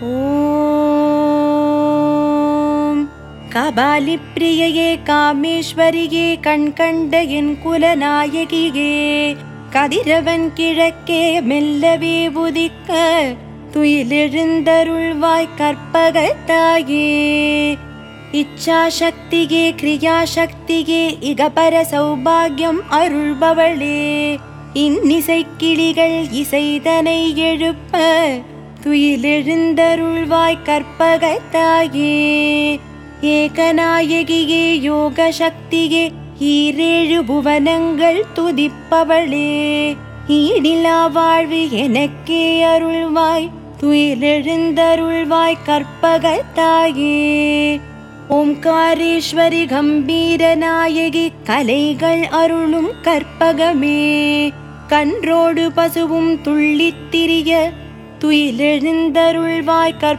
ஓம். கபாலிப்பிரியையே காமேஸ்வரியே கண் கண்ட என் குலநாயகியே கதிரவன் கிழக்கே மெல்லவே உதிக்க துயிலெழுந்தருள்வாய் கற்பக தாயே. இச்சாசக்தியே கிரியாசக்தியே இகபர சௌபாகியம் அருள்பவளே. இன்னிசை கிளிகள் இசைதனை எழுப்ப துயிலெழுந்தருள்வாய் கற்பகத்தாயே ஏகநாயகியே யோக சக்தியே ஈரேழு புவனங்கள் துதிப்பவளே. ஈடிலா வாழ்வு எனக்கே அருள்வாய் துயிலெழுந்தருள்வாய் கற்பகத்தாயே ஓம்காரேஸ்வரி கம்பீர நாயகி கலைகள் அருளும் கற்பகமே. கன்றோடு பசுவும் துள்ளித்திரிய துள்ளித் திரிய துயிலெழுந்தருள்வாய்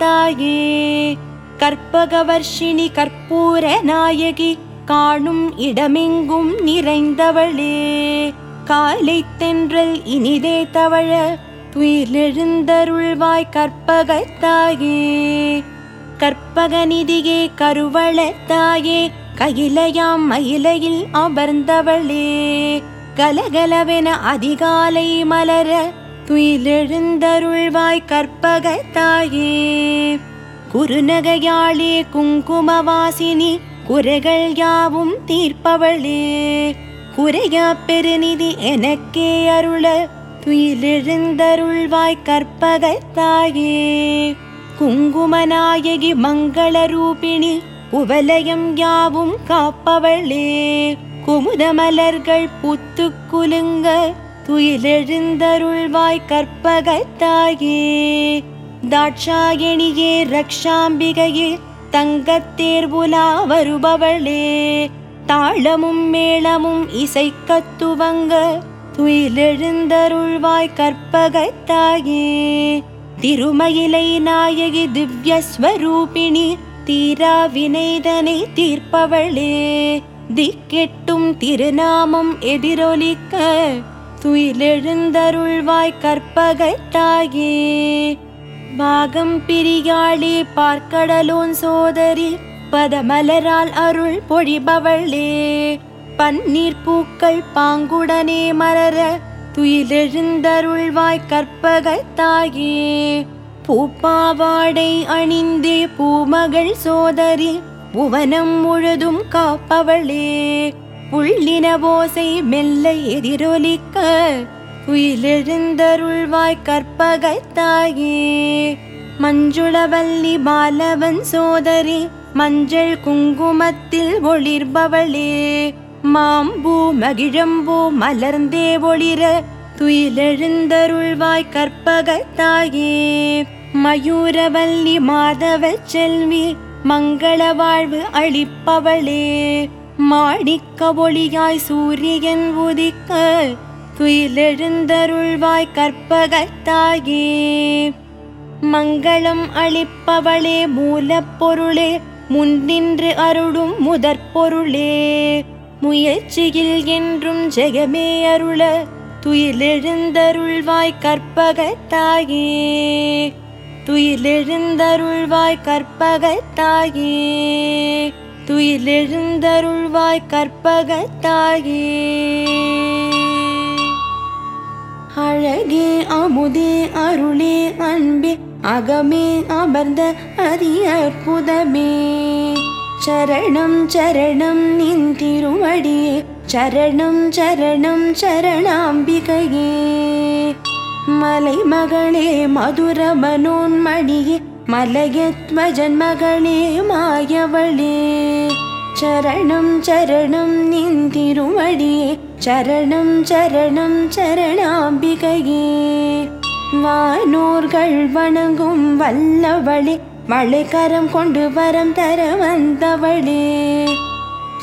கற்பகத்தாயே கற்பகவர்ஷினி கற்பூர நாயகி காணும் இடமெங்கும் நிறைந்தவளே. காலை தென்றல் இனிதே தவழ துயிலெழுந்தருள்வாய் கற்பகத்தாயே கற்பகநிதியே கருவளத்தாயே கையிலையாம் மயிலையில் அமர்ந்தவளே. கலகலவென அதிகாலை மலர துயிலெழுந்தருள்வாய் கற்பக தாயே. குறுநகையாளே குங்குமவாசினி குறைகள் யாவும் தீர்ப்பவளே. குறையா பெருநிதி எனக்கே அருள துயிலெழுந்தருள்வாய் கற்பக தாயே. குங்குமநாயகி மங்கள ரூபிணி உவலயம் யாவும் காப்பவளே. குமுதமலர்கள் புத்து குலுங்க துயிலெழுந்தருள்வாய் கற்பகத்தாயே. தாட்சாயணியே ரக்ஷாம்பிகையே தங்கத்தேர்வுலா வருபவளே. தாளமும் மேளமும் இசைக்கத் துவங்க துயிலெழுந்தருள்வாய் கற்பகத்தாயே. திருமயிலை நாயகி திவ்யஸ்வரூபிணி தீரா வினைதனை தீர்ப்பவளே. திக்கெட்டும் திருநாமம் எதிரொலிக்க துயிலெழுந்தருள்வாய் கற்பகத்தாயே பாகம் பிரியாளே பார்க்கடலோன் சோதரி பதமலரால் அருள் பொழிபவளே. பன்னீர் பூக்கள் பாங்குடனே மலர துயிலெழுந்தருள்வாய் கற்பகத்தாயே பூப்பாவாடை அணிந்தே பூமகள் சோதரி புவனம் முழுதும் காப்பவளே. புள்ளின போசை மெல்ல எதிரொலிக்க உயிலெழுந்தருள்வாய் கற்பகத்தாயே மஞ்சுளவல்லி பாலவன் சோதரி மஞ்சள் குங்குமத்தில் ஒளிர்பவளே. மாம்பூ மகிழம்பூ மலர்ந்தே ஒளிர துயிலெழுந்தருள்வாய் கற்பகத்தாயே மயூரவல்லி மாதவ செல்வி மங்கள வாழ்வு அளிப்பவளே. மாணிக்க ஒளியாய் சூரியன் உதிக்க துயிலெழுந்தருள்வாய் கற்பகத்தாயே. மங்களம் அளிப்பவளே மூலப்பொருளே முன்னின்று அருளும் முதற்பொருளே. முயற்சியில் என்றும் ஜெகமே அருள துயிலெழுந்தருள்வாய் கற்பகத்தாயே. துயிலெழுந்தருள்வாய் கற்பகத்தாயே. துயிலெழுந்தருள்வாய் கற்பகத்தாயே. அழகே அமுதே அருளே அன்பே அகமே அமர்ந்த அதி அற்புதமே சரணம் சரணம் நின் திருவடியே சரணம் சரணம் சரணாம்பிகையே. மலை மகளே மதுர மனோன்மணியே மலையத்வஜன்மகளே மாயவளே சரணம் சரணம் நின் திருவடியே சரணம் சரணம் சரணாம்பிகையே வானோர்கள் வணங்கும் வல்லவளே மழைக்கரம் கொண்டு வரம் தர வந்தவளே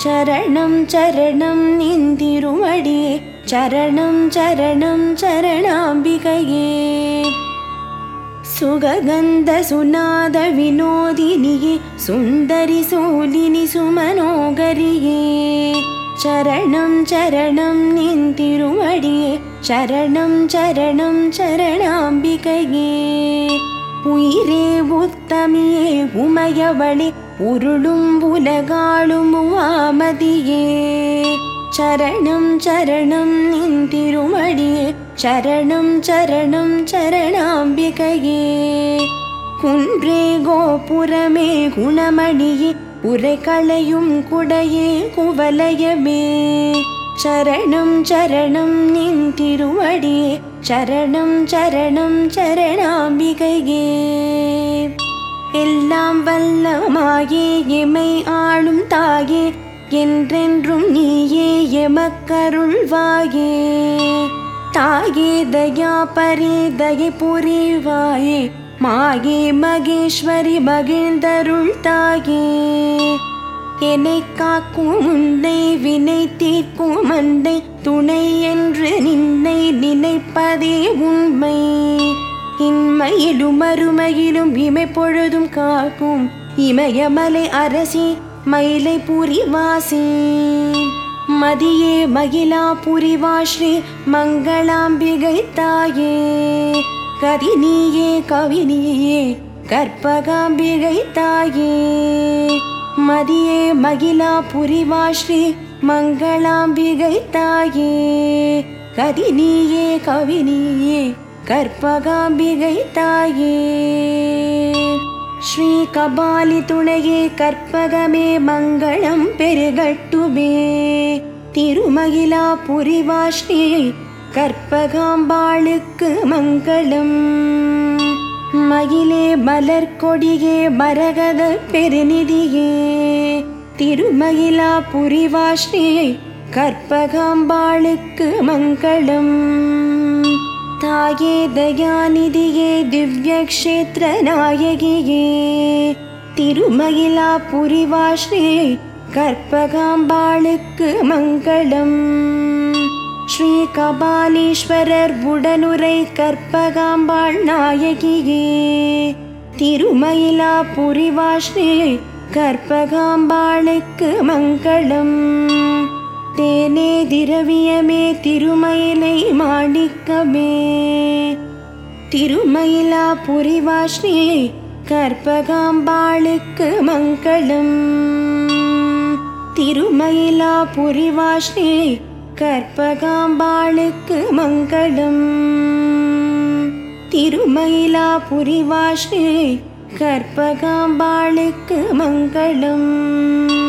சரணம் சரணம் நிந்திருமடியே சரணம் சரணம் சரணாம்பிகையே சுககந்த சுநாத வினோதினியே சுந்தரி சோலினி சுமனோகரியே. சரணம் சரணம் நின் திருவடியே சரணம் சரணம் சரணாம்பிகையே. உயிரே உத்தமியே உமையவளே உருளும் உலகாளும் ஆமதியே சரணம் சரணம் நின் திருமடியே. சரணம் சரணம் சரணாம்பிகையே. குன்றே கோபுரமே குணமணியே. உரை களையும் குடையே குவலயமே. சரணம் சரணம் நின் திருமடியே. சரணம் சரணம் சரணாம்பிகையே. எல்லாம் வல்லமாயே எமை ஆளும் தாயே. என்றென்றும் நீயே எமக்கருள்வாயே. தாயே தயா பரிதயை புரிவாயே. மாயே மகேஸ்வரி மகிழ்ந்தருள் தாயே. என்னை காக்கும் உன்னை வினை தீர்க்கும் அன்னை. துணை என்று நின்னை நினைப்பதே உண்மை. இன்மையிலும் மறுமையிலும் இமை பொழுதும் காக்கும் இமயமலை அரசி மயிலைபுரி வாசி மதியே மகிழாபுரி வாஸ்ரீ மங்களாம்பிகை தாயே. கதினியே கவினியே கற்பகாம்பிகை தாயே. மதியே மகிழாபுரி வாஸ்ரீ மங்களாம்பிகை தாயே. கதினியே கவினியே கற்பகாம்பிகை தாயே. ஸ்ரீ கபாலி துணையே கற்பகமே மங்களம் பெருகட்டுமே. திருமகிலா புரிவா கற்பகாம்பாளுக்கு மங்களம். மகிலே மலர் கொடியே மரகத பெருநிதியே. திருமகிலா புரிவா கற்பகாம்பாளுக்கு மங்களம். தாயே தயாநிதியே திவ்யக்ஷேத்திர நாயகியே திருமயிலா புரிவாஸ்ரீ கற்பகாம்பாளுக்கு மங்களம். ஸ்ரீ கபாலீஸ்வரர் உடனுரை கற்பகாம்பாள் நாயகியே திருமயிலா புரிவாஸ்ரீ கற்பகாம்பாளுக்கு மங்களம். தேனே திரவியமே திருமயிலை மாணிக்கமே. திருமயிலா புரிவா கற்பகாம்பாளுக்கு மங்களம். திருமயிலா புரிவா கற்பகாம்பாளுக்கு மங்களம். திருமயிலா புரிவா கற்பகாம்பாளுக்கு மங்களம்.